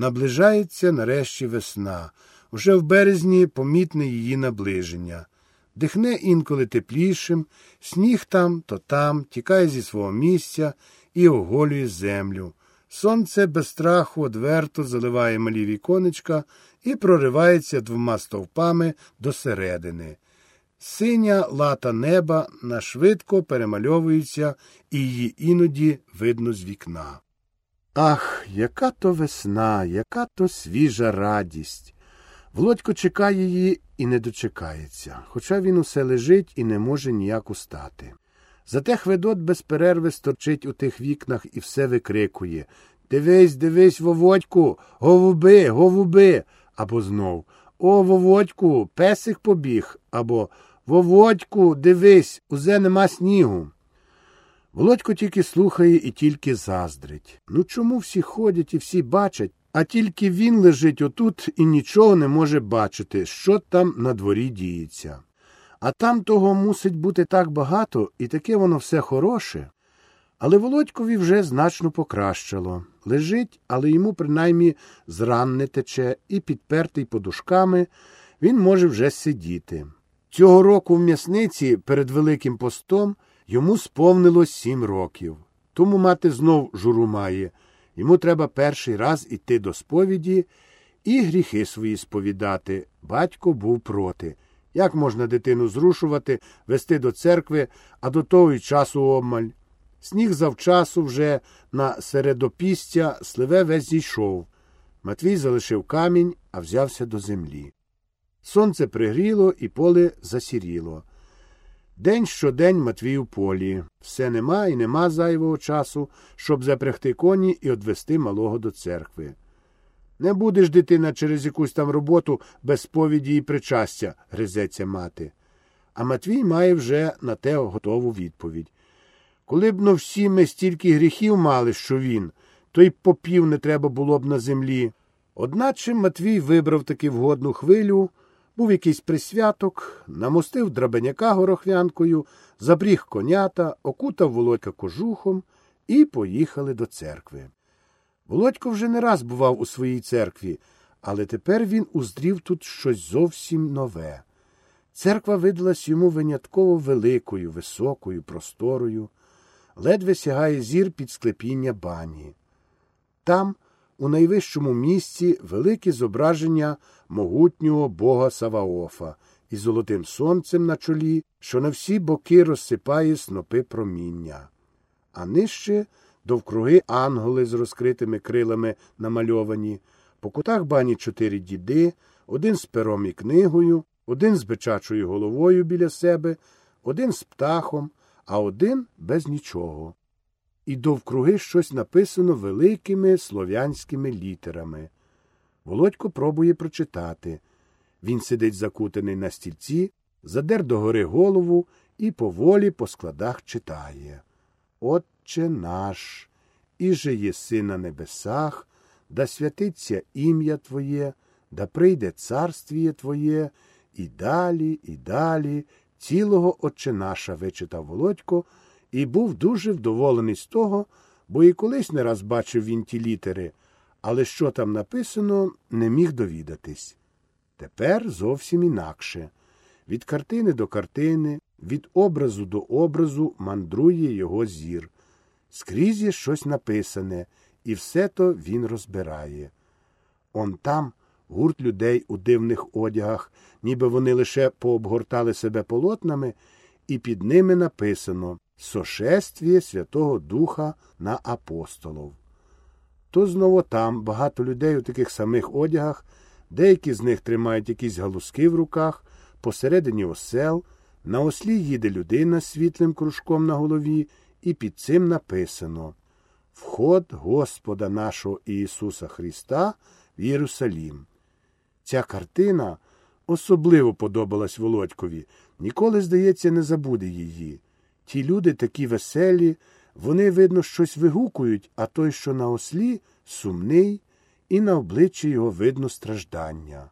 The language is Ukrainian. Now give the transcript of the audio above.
Наближається нарешті весна. Уже в березні помітне її наближення. Дихне інколи теплішим, сніг там, то там, тікає зі свого місця і оголює землю. Сонце без страху одверто заливає малі віконечка і проривається двома стовпами до середини. Синя лата неба нашвидко перемальовується, і її іноді видно з вікна. Ах, яка то весна, яка то свіжа радість. Володько чекає її і не дочекається, хоча він усе лежить і не може ніяк устати. Зате Хведот без перерви сторчить у тих вікнах і все викрикує Дивись, дивись, Воводьку, голуби, голуби. Або знов О, Воводьку, песик побіг. Або Воводьку, дивись, узе нема снігу. Володько тільки слухає і тільки заздрить. Ну чому всі ходять і всі бачать, а тільки він лежить отут і нічого не може бачити, що там на дворі діється. А там того мусить бути так багато, і таке воно все хороше. Але Володькові вже значно покращало. Лежить, але йому принаймні зран не тече, і, підпертий подушками, він може вже сидіти. Цього року в м'ясниці перед Великим постом йому сповнилось сім років. Тому мати знов журу має. Йому треба перший раз іти до сповіді і гріхи свої сповідати. Батько був проти. Як можна дитину зрушувати, вести до церкви, а до того й часу обмаль? Сніг завчасу вже на середопістя сливе весь зійшов. Матвій залишив камінь, а взявся до землі. Сонце пригріло і поле засіріло. День щодень Матвій у полі. Все нема і нема зайвого часу, щоб запрягти коні і одвести малого до церкви. Не будеш, дитина, через якусь там роботу без сповіді і причастя, гризеться мати. А Матвій має вже на те готову відповідь. Коли б но всі ми стільки гріхів мали, що він, то й попів не треба було б на землі. Одначе Матвій вибрав таки вгодну хвилю, був якийсь присвяток, намостив драбеняка горохвянкою, забріг конята, окутав володька кожухом і поїхали до церкви. Володько вже не раз бував у своїй церкві, але тепер він уздрів тут щось зовсім нове. Церква видалась йому винятково великою, високою, просторою, ледве сягає зір під склепіння бані. Там, у найвищому місці, велике зображення могутнього бога Саваофа із золотим сонцем на чолі, що на всі боки розсипає снопи проміння. А нижче довкруги ангели з розкритими крилами намальовані, по кутах бані чотири діди, один з пером і книгою, один з бичачою головою біля себе, один з птахом, а один без нічого. І довкруги щось написано великими слов'янськими літерами. Володько пробує прочитати. Він сидить закутаний на стільці, задер догори голову і поволі по складах читає. Отче наш, іже єси на небесах, да святиться ім'я Твоє, да прийде царствіє Твоє, і далі, і далі, цілого Отче наша вичитав Володько і був дуже вдоволений з того, бо і колись не раз бачив він ті літери, але що там написано, не міг довідатись. Тепер зовсім інакше. Від картини до картини, від образу до образу мандрує його зір. Скрізь є щось написане, і все то він розбирає. Он там гурт людей у дивних одягах, ніби вони лише пообгортали себе полотнами, і під ними написано Сошествіє Святого Духа на апостолов. То знову там багато людей у таких самих одягах, деякі з них тримають якісь галузки в руках, посередині осел, на ослі їде людина з світлим кружком на голові, і під цим написано Вход Господа нашого Ісуса Христа в Єрусалім. Ця картина особливо подобалась Володькові, ніколи, здається, не забуде її. Ті люди такі веселі, вони, видно, щось вигукують, а той, що на ослі, сумний, і на обличчі його видно страждання.